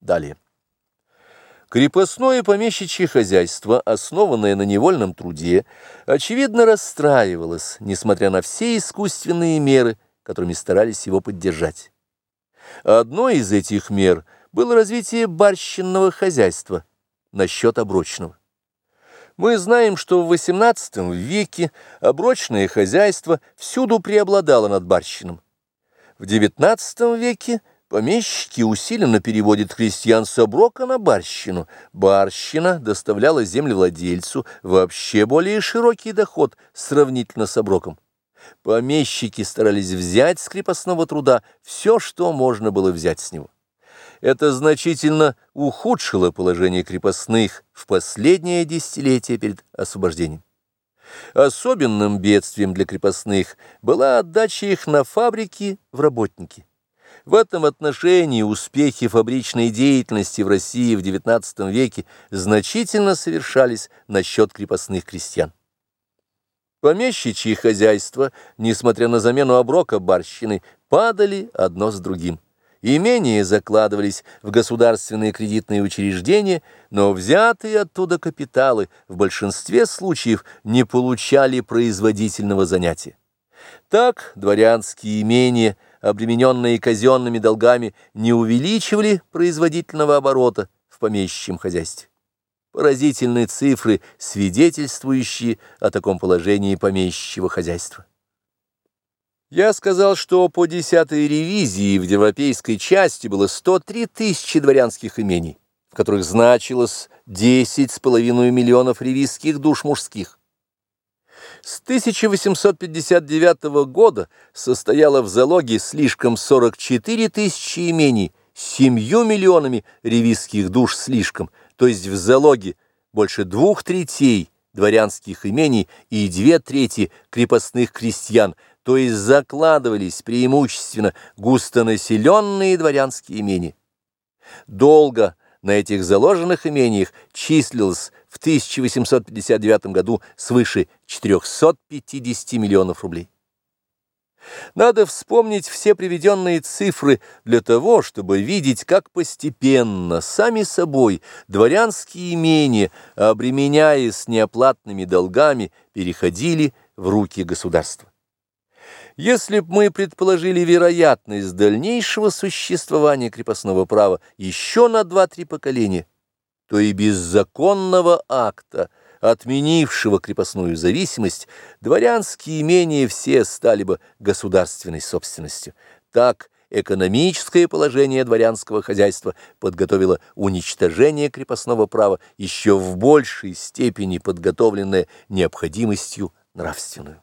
Далее. Крепостное помещичье хозяйство, основанное на невольном труде, очевидно расстраивалось, несмотря на все искусственные меры, которыми старались его поддержать. Одной из этих мер было развитие барщинного хозяйства насчет оброчного. Мы знаем, что в XVIII веке оброчное хозяйство всюду преобладало над барщином. В XIX веке помещики усиленно переводят крестьян с оброка на барщину. Барщина доставляла землевладельцу вообще более широкий доход сравнительно с оброком. Помещики старались взять с крепостного труда все, что можно было взять с него. Это значительно ухудшило положение крепостных в последнее десятилетие перед освобождением. Особенным бедствием для крепостных была отдача их на фабрики в работники. В этом отношении успехи фабричной деятельности в России в XIX веке значительно совершались насчет крепостных крестьян. Помещичьи хозяйства, несмотря на замену оброка барщины, падали одно с другим. Имения закладывались в государственные кредитные учреждения, но взятые оттуда капиталы в большинстве случаев не получали производительного занятия. Так дворянские имения, обремененные казенными долгами, не увеличивали производительного оборота в помещичьем хозяйстве. Поразительные цифры, свидетельствующие о таком положении помещичьего хозяйства. Я сказал, что по десятой ревизии в европейской части было 103 тысячи дворянских имений, в которых значилось 10,5 миллионов ревизских душ мужских. С 1859 года состояло в залоге слишком 44 тысячи имений, семью миллионами ревизских душ слишком, то есть в залоге больше двух третей дворянских имений и две трети крепостных крестьян – то есть закладывались преимущественно густонаселенные дворянские имения. Долго на этих заложенных имениях числилось в 1859 году свыше 450 миллионов рублей. Надо вспомнить все приведенные цифры для того, чтобы видеть, как постепенно, сами собой, дворянские имения, обременяясь неоплатными долгами, переходили в руки государства. Если б мы предположили вероятность дальнейшего существования крепостного права еще на два-три поколения, то и без законного акта, отменившего крепостную зависимость, дворянские имения все стали бы государственной собственностью. Так экономическое положение дворянского хозяйства подготовило уничтожение крепостного права еще в большей степени подготовленное необходимостью нравственную.